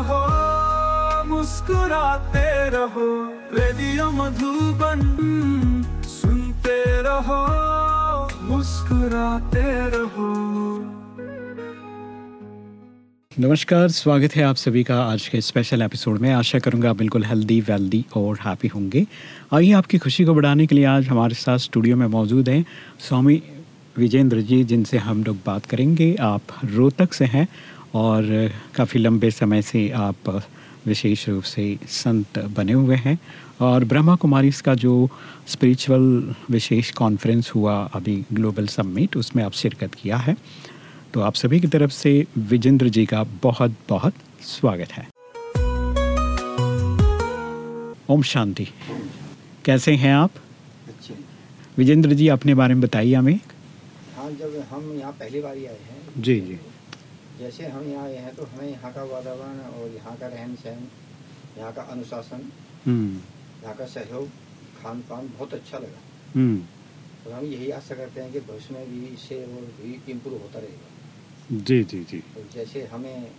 रहो, मुस्कुराते रहो, रेडियो मधुबन सुनते रहो, मुस्कुराते रहो। नमस्कार, स्वागत है आप सभी का आज के स्पेशल एपिसोड में। आशा करूँगा आप बिल्कुल हेल्दी वेल्दी और हैप्पी होंगे। आइए आपकी खुशी को बढ़ाने के लिए आज हमारे साथ स्टूडियो में मौजूद हैं स्वामी विजेंद्र जी, जिनसे हम लोग बात करेंगे। आप रोहतक से हैं और काफ़ी लंबे समय से आप विशेष रूप से संत बने हुए हैं। और ब्रह्मा कुमारी का जो स्पिरिचुअल विशेष कॉन्फ्रेंस हुआ अभी ग्लोबल समिट उसमें आप शिरकत किया है। तो आप सभी की तरफ़ से विजेंद्र जी का बहुत बहुत स्वागत है। ओम शांति। कैसे हैं आप? अच्छे। विजेंद्र जी अपने बारे में बताइए हमें। हाँ जब हम यहाँ पहली बार आए हैं जी जी। जैसे हम यहाँ आए हैं तो हमें यहाँ का वातावरण और यहाँ का रहन सहन यहाँ का अनुशासन हम्म। यहाँ का सहयोग खान पान बहुत अच्छा लगा। हम्म। और हम यही आशा करते हैं कि भविष्य में भी इससे और भी इम्प्रूव होता रहेगा। जी जी जी। और जैसे हमें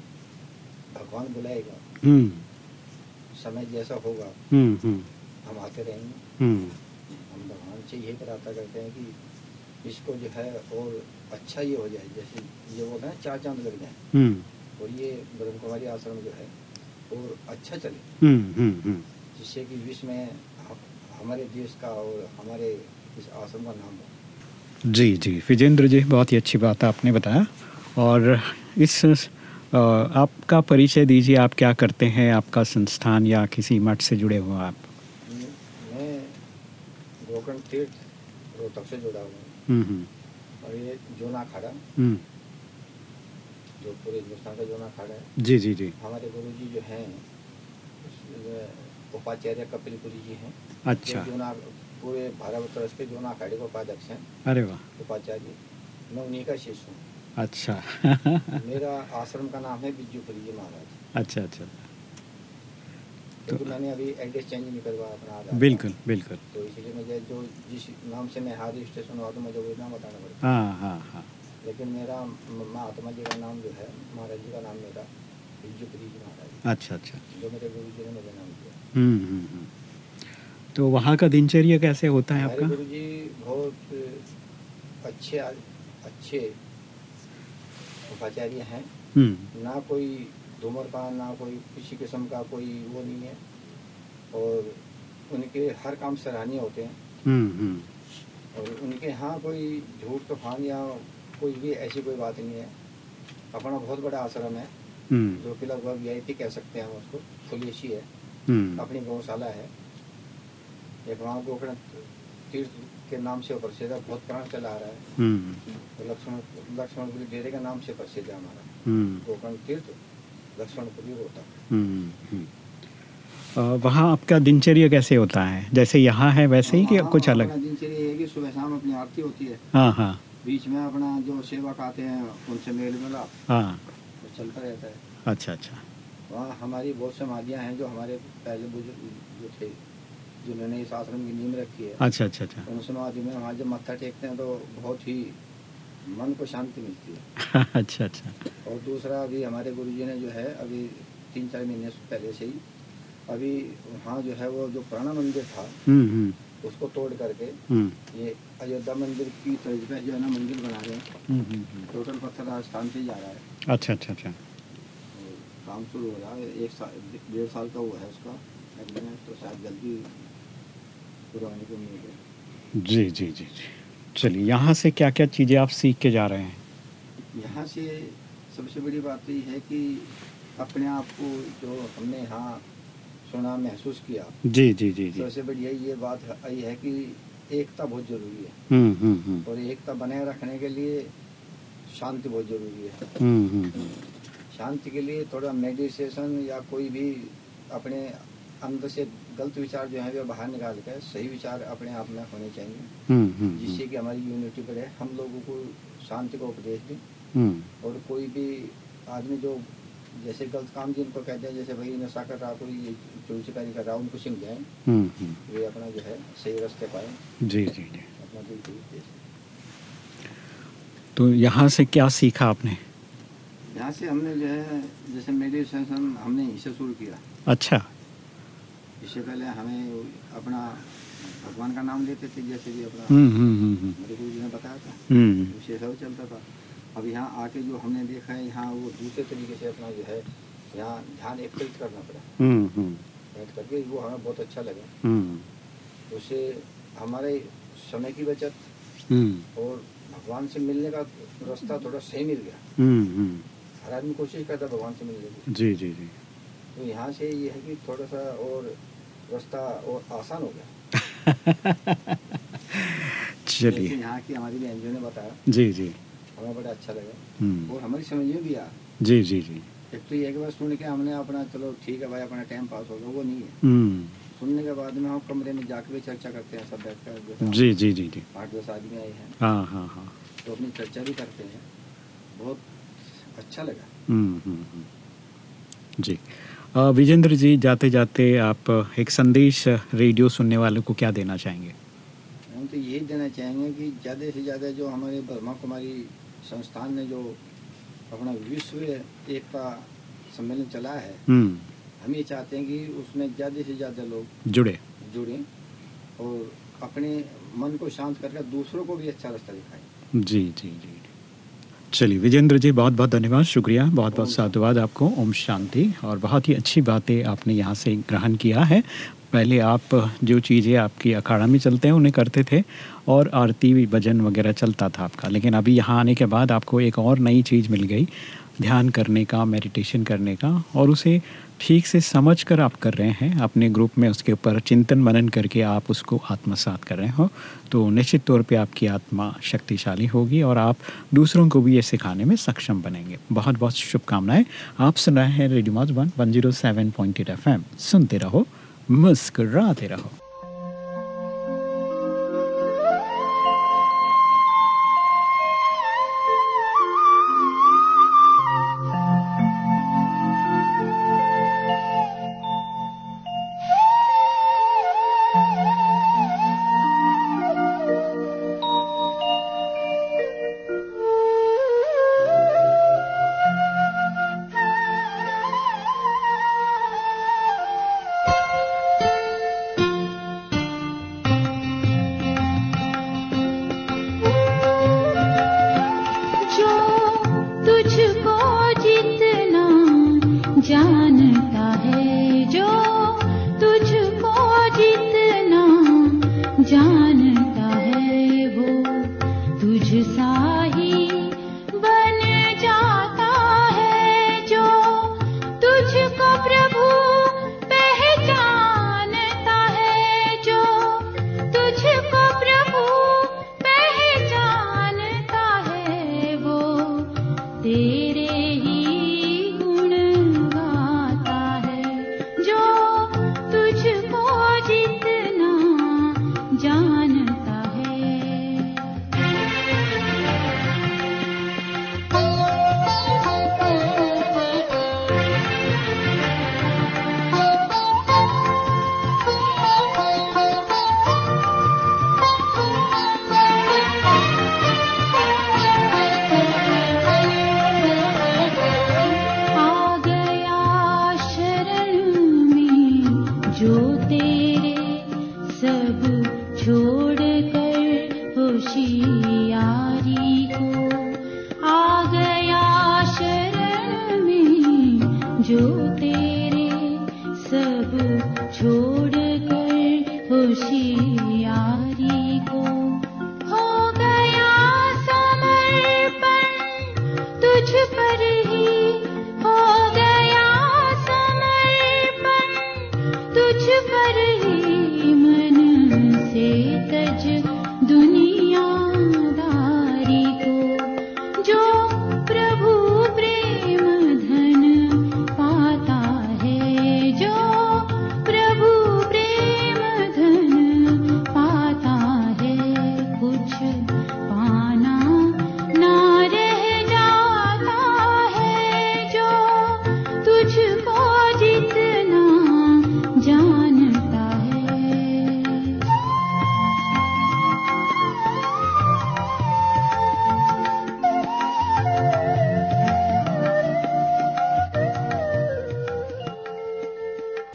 भगवान बुलाएगा हम्म। समय जैसा होगा हम आते रहेंगे। हम भगवान से यही प्रार्थना करते हैं कि इसको जो है और अच्छा ये हो जाए जैसे ये बोलते हैं चार चाँद लग जाए। हम्म। और ये ब्रह्म कुमारी आश्रम जो है और अच्छा चले। हम्म हम्म जिससे कि विश्व में हमारे देश का और हमारे इस आश्रम का नाम हो। जी जी। विजेंद्र जी बहुत ही अच्छी बात आपने बताया। और इस आपका परिचय दीजिए आप क्या करते हैं आपका संस्थान या किसी मठ से जुड़े हुए आप? मैं गोकर्ण तीर्थ रोहतक से जुड़ा हुआ हूँ। और ये जोना खाड़ा। हम्म। जो पूरे हिंदुस्तान का जोना खाड़ा है। जी जी जी। हमारे गुरु जी जो हैं उपाचार्य कपिलपुरी जी हैं। अच्छा। जोना पूरे भारत वर्ष के जोना अखाड़े के उपाध्यक्ष हैं। अरे वाह। उपाचार्य। मैं उन्हीं का शिष्य हूँ। अच्छा। मेरा आश्रम का नाम है बिज्जूपुरी जी महाराज। अच्छा अच्छा। क्योंकि मैंने अभी एड्रेस चेंज नहीं करवाया अपना आधार बिल्कुल बिल्कुल। तो इसलिए मुझे जो जिस नाम से मैं हार रजिस्ट्रेशन हुआ तो मुझे वही नाम बताना पड़ता हाँ हाँ हाँ। लेकिन मेरा महात्मा जी का नाम जो है महाराज जी का नाम मेरा बिज्जूपुरी जी महाराज। अच्छा अच्छा। जो मेरे गुरु जी ने मुझे नाम दिया हम्म हम्म हम्म। तो वहाँ का दिनचर्या कैसे होता है आपका? गुरु जी बहुत अच्छे अच्छे उपाचार्य हैं। ना कोई धूम्रपान ना कोई किसी किस्म का कोई वो नहीं है। और उनके हर काम सराहनीय होते हैं। हम्म हम्म। और उनके यहाँ कोई झूठ तूफ़ान या कोई भी ऐसी कोई बात नहीं है। अपना बहुत बड़ा आश्रम है। हम्म। जो कि लगभग वी आई कह सकते हैं हम उसको। फुलेशी है। अपनी गौशाला है। एक वहाँ गोकर्ण तीर्थ के नाम से प्रसिद्ध है। बहुत प्राण चला आ रहा है। लक्ष्मण लक्ष्मणपुरी डेरे के नाम से प्रसिद्ध है हमारा। गोकर्ण तीर्थ। रोहतक हम्म, हम्म। अ, वहाँ आपका दिनचर्या कैसे होता है? जैसे यहाँ है वैसे ही कि हाँ, कुछ अलग? दिनचर्या है कि सुबह शाम अपनी आरती होती है। हाँ हाँ। बीच में अपना जो सेवक आते हैं उनसे मेल मिला हाँ। तो चलता रहता है। अच्छा अच्छा। वहाँ हमारी बहुत समाधियाँ हैं जो हमारे पहले बुज़ुर्ग जो थे जिन्होंने इस आश्रम की नींव रखी है। अच्छा अच्छा अच्छा। उन समाधि में वहाँ जब मत्था टेकते हैं तो बहुत ही मन को शांति मिलती है। अच्छा अच्छा। और दूसरा अभी हमारे गुरु जी ने जो है अभी तीन चार महीने पहले से ही अभी वहाँ जो है वो जो पुराना मंदिर था हम्म हम्म। उसको तोड़ करके हम्म। ये अयोध्या मंदिर की तर्ज पे जो है ना मंदिर बना रहे हैं। टोटल पत्थर राजस्थान से जा रहा है। अच्छा अच्छा अच्छा। काम शुरू हो रहा है एक साल डेढ़ साल का हुआ है उसका। तो शायद जल्दी पूरा होने की है। जी जी जी जी। चलिए यहाँ से क्या क्या चीज़ें आप सीख के जा रहे हैं? यहाँ से सबसे बड़ी बात तो ये है कि अपने आप को जो हमने यहाँ सुना महसूस किया। जी जी जी जी। सबसे बढ़िया ये बात ये है कि एकता बहुत ज़रूरी है। हम्म हम्म हम्म। और एकता बनाए रखने के लिए शांति बहुत ज़रूरी है। हम्म, शांति के लिए थोड़ा मेडिटेशन या कोई भी अपने अंदर से गलत विचार जो है वो बाहर निकाल कर सही विचार अपने आप में होने चाहिए। हम्म हम्म जिससे कि हमारी यूनिटी बढ़े। हम लोगों को शांति का उपदेश दें। हम्म। और कोई भी आदमी जो जैसे गलत काम जिनको कहते हैं जैसे भाई नशा कर रहा कोई चोरी चिकारी कर रहा उनको समझाएँ। हम्म हम्म। वे अपना जो है सही रास्ते पाए। जी जी जी। अपना दिल तो यहाँ से क्या सीखा आपने? यहाँ से हमने जो है जैसे मेडिटेशन हमने इससे शुरू किया। अच्छा। इससे पहले हमें अपना भगवान का नाम लेते थे जैसे भी अपना हम्म हम्म हम्म हम्म। मेरे गुरु जी ने बताया था। हम्म उससे सब चलता था। अब यहाँ आके जो हमने देखा है यहाँ वो दूसरे तरीके से अपना जो है यहाँ ध्यान एकत्रित करना पड़ा। हम्म हम्म। बैठ करके वो हमें बहुत अच्छा लगा। हम्म। उससे हमारे समय की बचत हम्म। और भगवान से मिलने का रास्ता थोड़ा सही मिल गया। हम्म हम्म। हर आदमी कोशिश करता भगवान से मिलने की। जी जी जी। तो यहाँ से ये है कि थोड़ा सा और रास्ता और आसान हो गया। चलिए। यहाँ की हमारी बहन ने बताया। जी जी। हमें बड़ा अच्छा लगा। हम्म। और हमारी समझ में भी आया। जी जी जी। एक तो ये कि बस सुन के हमने अपना चलो ठीक है भाई अपना टाइम पास हो गया वो नहीं है। हम्म। सुनने के बाद में हम कमरे में जाके भी चर्चा करते हैं सब बैठ कर जैसे जी जी जी जी। आठ दस आदमी आए हैं। हाँ हाँ हाँ। तो अपनी चर्चा भी करते हैं। बहुत अच्छा लगा। हम्म हम्म हम्म। जी। विजेंद्र जी जाते जाते आप एक संदेश रेडियो सुनने वालों को क्या देना चाहेंगे? हम तो यही देना चाहेंगे कि ज़्यादा से ज़्यादा जो हमारे ब्रह्मा कुमारी संस्थान ने जो अपना विश्व एकता सम्मेलन चला है हम्म। हम ये चाहते हैं कि उसमें ज़्यादा से ज़्यादा लोग जुड़े। जुड़े और अपने मन को शांत करके दूसरों को भी अच्छा रास्ता दिखाएँ। जी जी जी। चलिए, विजेंद्र जी बहुत बहुत धन्यवाद, शुक्रिया बहुत बहुत साधुवाद आपको, ओम शांति, और बहुत ही अच्छी बातें आपने यहाँ से ग्रहण किया है। पहले आप जो चीज़ें आपकी अखाड़ा में चलते हैं, उन्हें करते थे, और आरती, भजन वगैरह चलता था आपका। लेकिन अभी यहाँ आने के बाद आपको एक और नई चीज़ मिल गई, ध्यान करने का, मेडिटेशन करने का, और उसे ठीक से समझ कर आप कर रहे हैं, अपने ग्रुप में उसके ऊपर चिंतन मनन करके आप उसको आत्मसात कर रहे हो तो निश्चित तौर पे आपकी आत्मा शक्तिशाली होगी और आप दूसरों को भी ये सिखाने में सक्षम बनेंगे। बहुत बहुत शुभकामनाएँ। आप सुन रहे हैं radio one one zero seven point eight F M सुनते रहो, मुस्कुराते रहो।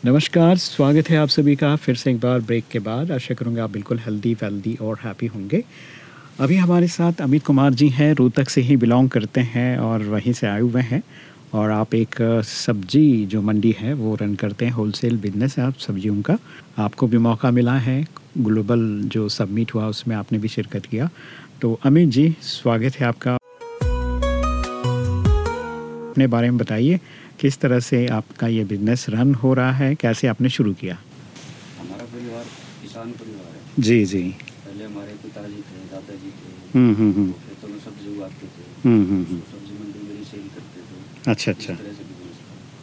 नमस्कार, स्वागत है आप सभी का फिर से एक बार ब्रेक के बाद। आशा करूँगा आप बिल्कुल हेल्दी वेल्दी और हैप्पी होंगे। अभी हमारे साथ अमित कुमार जी हैं, रोहतक से ही बिलोंग करते हैं और वहीं से आए हुए हैं। और आप एक सब्ज़ी जो मंडी है, वो रन करते हैं होलसेल बिज़नेस है आप सब्जियों का। आपको भी मौका मिला है ग्लोबल जो सबमिट हुआ, उसमें आपने भी शिरकत किया तो अमित जी, स्वागत है आपका। अपने बारे में बताइए किस तरह से आपका ये बिज़नेस रन हो रहा है? कैसे आपने शुरू किया? हमारा परिवार किसान परिवार है। जी जी। पहले हमारे पिताजी थे दादाजी थे। हम्म हम्म हम्म। खेतों में सब्ज़ी उगाते थे। हम्म, हम्म, हम्म। सब्ज़ी मंडी में सेल करते थे। अच्छा अच्छा।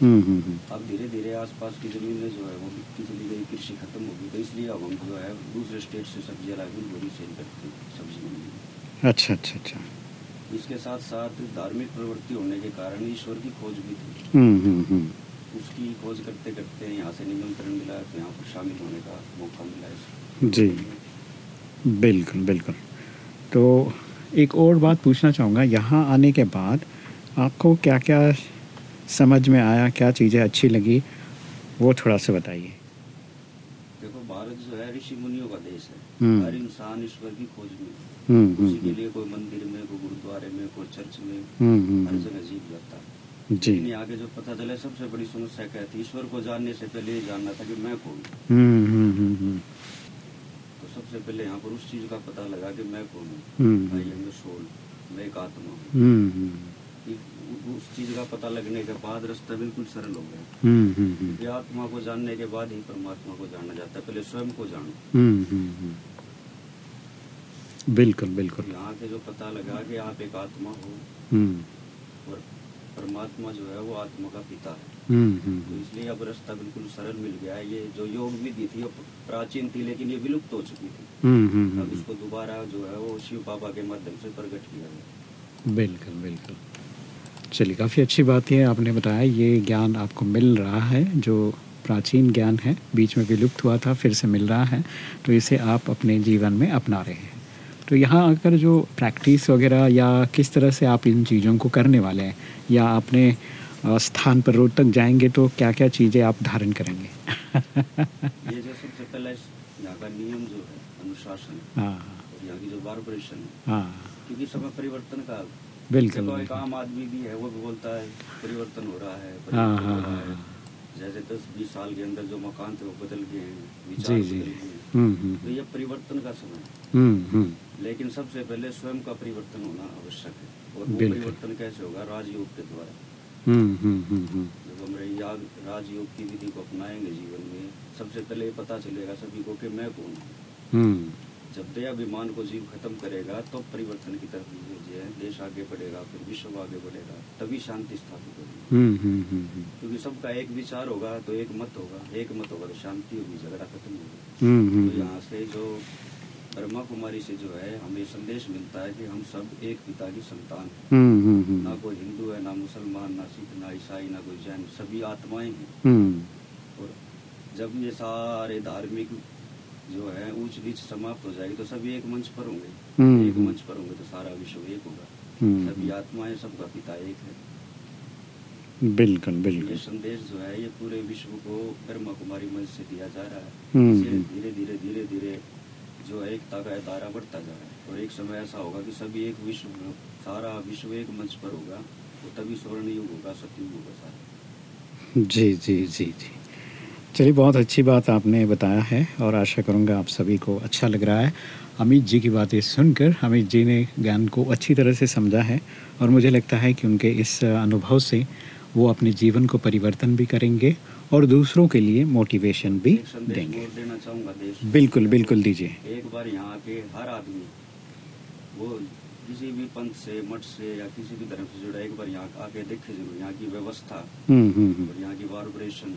हम्म हम्म हम्म। अब धीरे धीरे आसपास की जमीनें जो है वो बिकती चली गई कृषि खत्म हो गई। तो इसलिए अब हम जो है दूसरे स्टेट से सब्ज़ियाँ ला के वही सेल करते सब्ज़ी मंडी अच्छा अच्छा अच्छा। इसके साथ साथ धार्मिक प्रवृत्ति होने के कारण ईश्वर की खोज भी थी। हम्म हम्म हम्म। उसकी खोज करते करते यहाँ से निमंत्रण मिला तो यहाँ पर शामिल होने का मौका मिला जी। बिल्कुल बिल्कुल। तो एक और बात पूछना चाहूँगा। यहाँ आने के बाद आपको क्या क्या समझ में आया क्या चीज़ें अच्छी लगी वो थोड़ा सा बताइए। देखो भारत जो है ऋषि मुनियों का देश है। हर इंसान ईश्वर की खोज में हम्म उसी के हम्म। लिए कोई मंदिर में कोई गुरुद्वारे में कोई चर्च में हम्म हम्म, हर हम्म। जगह जीव जाता जी। लेकिन यहाँ जो पता चला सबसे बड़ी समस्या क्या थी? ईश्वर को जानने से पहले ये जानना था कि मैं कौन हूँ। हम्म हम्म हम्म हम्म। तो सबसे पहले यहाँ पर उस चीज़ का पता लगा कि मैं कौन हूँ। हम्म, सोल मैं एक आत्मा हूँ। हम्म हम्म। उस चीज़ का पता लगने के बाद रास्ता बिल्कुल सरल हो गया। हम्म हम्म हम्म। आत्मा को जानने के बाद ही परमात्मा को जाना जाता है। पहले स्वयं को जानो। हम्म, हम्म, हम्म। बिल्कुल बिल्कुल। यहाँ के जो पता लगा कि आप एक आत्मा हो हम्म। और परमात्मा जो है वो आत्मा का पिता है। हम्म तो हम्म। इसलिए अब रास्ता बिल्कुल सरल मिल गया है। ये जो योग विधि थी प्राचीन थी लेकिन ये विलुप्त हो चुकी थी। अब इसको दोबारा जो है वो शिव बाबा के माध्यम से प्रकट किया गया बिल्कुल बिल्कुल। चलिए काफ़ी अच्छी बात है आपने बताया। ये ज्ञान आपको मिल रहा है जो प्राचीन ज्ञान है बीच में विलुप्त हुआ था फिर से मिल रहा है। तो इसे आप अपने जीवन में अपना रहे हैं। तो यहाँ आकर जो प्रैक्टिस वगैरह या किस तरह से आप इन चीज़ों को करने वाले हैं या अपने स्थान पर रोड तक जाएँगे तो क्या क्या चीज़ें आप धारण करेंगे? ये जो सबसे पहला यहाँ का नियम जो है अनुशासन हाँ। यहाँ की जो वाइब्रेशन है हाँ। क्योंकि समय परिवर्तन का बिल्कुल देखो एक आम आदमी भी है वो भी बोलता है परिवर्तन हो रहा है हाँ परिवर्तन हाँ रहा। जैसे दस बीस साल के अंदर जो मकान थे वो बदल गए हैं जी विचार जी। बदल गए हैं। हम्म तो हम्म ये परिवर्तन का समय है। हम्म हम्म। लेकिन सबसे पहले स्वयं का परिवर्तन होना आवश्यक है। और वो परिवर्तन कैसे होगा? राजयोग के द्वारा। हम्म हम्म हम्म जब हम याग राजयोग की विधि को अपनाएँगे जीवन में सबसे पहले पता चलेगा सभी को कि मैं कौन हूँ। जब दयाभिमान को जीव खत्म करेगा तो परिवर्तन की तरफ़ जो है। देश आगे बढ़ेगा फिर विश्व आगे बढ़ेगा तभी शांति स्थापित होगी। क्योंकि सबका एक विचार होगा तो एक मत होगा। एक मत होगा तो शांति होगी झगड़ा खत्म होगा। तो यहाँ से जो ब्रह्मा कुमारी से जो है हमें संदेश मिलता है कि हम सब एक पिता की संतान हैं। हम्म हम्म ना हम्म कोई हिंदू है ना मुसलमान ना सिख ना ईसाई ना कोई जैन सभी आत्माएँ हैं। और जब ये सारे धार्मिक जो है ऊंच नीच समाप्त हो जाएगी तो सभी एक मंच पर होंगे। एक। मंच पर होंगे तो सारा विश्व एक होगा। सभी आत्माएँ सबका पिता एक है। बिल्कुल बिल्कुल। ये संदेश जो है ये पूरे विश्व को ब्रह्मा कुमारी मंच से दिया जा रहा है। धीरे धीरे धीरे धीरे जो एकता का दायरा बढ़ता जा रहा है। और एक समय ऐसा होगा कि सभी एक विश्व सारा विश्व एक मंच पर होगा तो तभी स्वर्ण युग होगा सतयुग होगा सारा। जी जी जी जी। चलिए, बहुत अच्छी बात आपने बताया है, और आशा करूँगा आप सभी को अच्छा लग रहा है। अमित जी की बातें सुनकर, अमित जी ने ज्ञान को अच्छी तरह से समझा है, और मुझे लगता है कि उनके इस अनुभव से वो अपने जीवन को परिवर्तन भी करेंगे और दूसरों के लिए मोटिवेशन भी देंगे। देना चाहूँगा बिल्कुल बिल्कुल दीजिए। एक बार यहाँ के हर आदमी वो किसी भी पंथ से मठ से या किसी भी धर्म से जुड़ा एक बार यहाँ आके देखे ज़रूर यहाँ की व्यवस्था हम्म हम्म हम्म। और यहाँ की वाइब्रेशन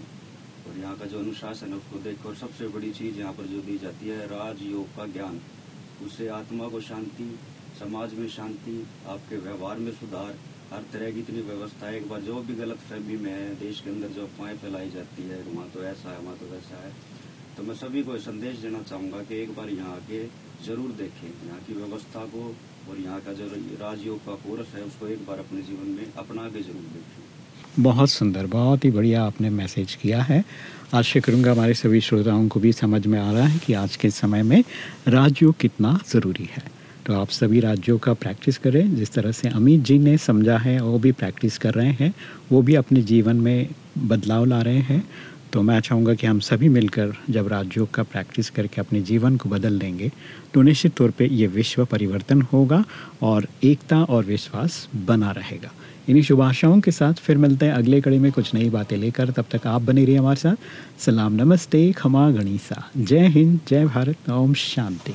और यहाँ का जो अनुशासन है उसको देख। और सबसे बड़ी चीज़ यहाँ पर जो दी जाती है राजयोग का ज्ञान। उससे आत्मा को शांति समाज में शांति आपके व्यवहार में सुधार हर तरह की इतनी व्यवस्था है। एक बार जो भी गलत फहमी में है, देश के अंदर जो अफवाहें फैलाई जाती है वहाँ तो ऐसा है वहाँ तो वैसा है तो मैं सभी को संदेश देना चाहूँगा कि एक बार यहाँ आके ज़रूर देखें। यहाँ की व्यवस्था को और यहाँ का जो राजयोग का कोर्स है, उसको एक बार अपने जीवन में अपना के ज़रूर देखें। बहुत सुंदर, बहुत ही बढ़िया आपने मैसेज किया है। आशा करूँगा हमारे सभी श्रोताओं को भी समझ में आ रहा है कि आज के समय में राजयोग कितना ज़रूरी है। तो आप सभी राज्यों का प्रैक्टिस करें। जिस तरह से अमित जी ने समझा है, वो भी प्रैक्टिस कर रहे हैं। वो भी अपने जीवन में बदलाव ला रहे हैं। तो मैं चाहूँगा कि हम सभी मिलकर जब राजयोग का प्रैक्टिस करके अपने जीवन को बदल देंगे तो निश्चित तौर पे ये विश्व परिवर्तन होगा और एकता और विश्वास बना रहेगा। इन्हीं शुभ आशाओं के साथ फिर मिलते हैं अगले कड़ी में कुछ नई बातें लेकर। तब तक आप बने रहिए हमारे साथ। सलाम, नमस्ते, खमा गणिसा। जय हिंद, जय भारत। ओम शांति।